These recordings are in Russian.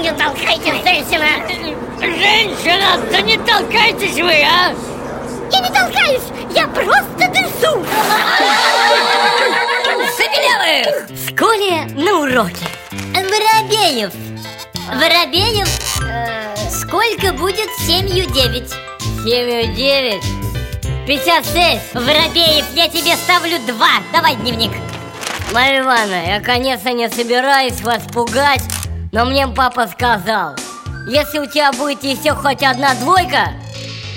Не толкайте женщина! Женщина, да не толкайтесь вы, а! Я не толкаюсь, я просто дышу! Забелявых! В школе на уроке Воробеев Воробеев э, Сколько будет семью девять? Семью девять 56 Воробеев, я тебе ставлю два Давай дневник Марья Ивановна, я, конечно, не собираюсь вас пугать Но мне папа сказал Если у тебя будет еще хоть одна двойка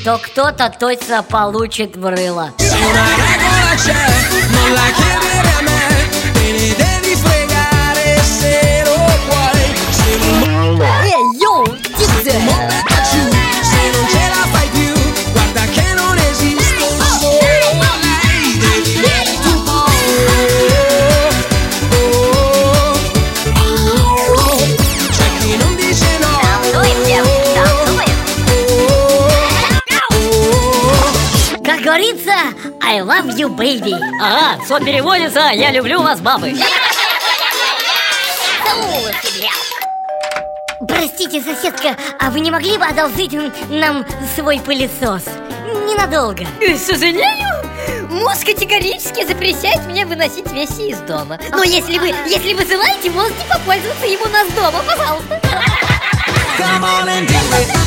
То кто-то точно получит в рыло I love you, baby Ага, что переводится, я люблю вас, бабы Простите, соседка, а вы не могли бы одолжить нам свой пылесос? Ненадолго К сожалению, мозг категорически запрещает мне выносить вещи из дома. Но если вы, если вы желаете, можете попользоваться им у нас дома, пожалуйста. Come on and do it.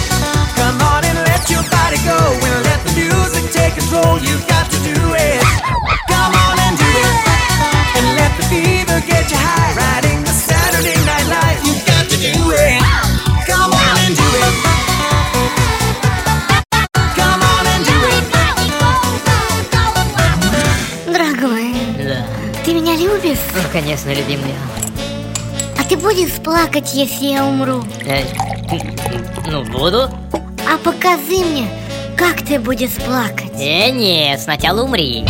Да, ты меня любишь? ну, конечно, любимая А ты будешь плакать, если я умру? Э, Ну, буду А покажи мне, как ты будешь плакать Э, нет, сначала умри!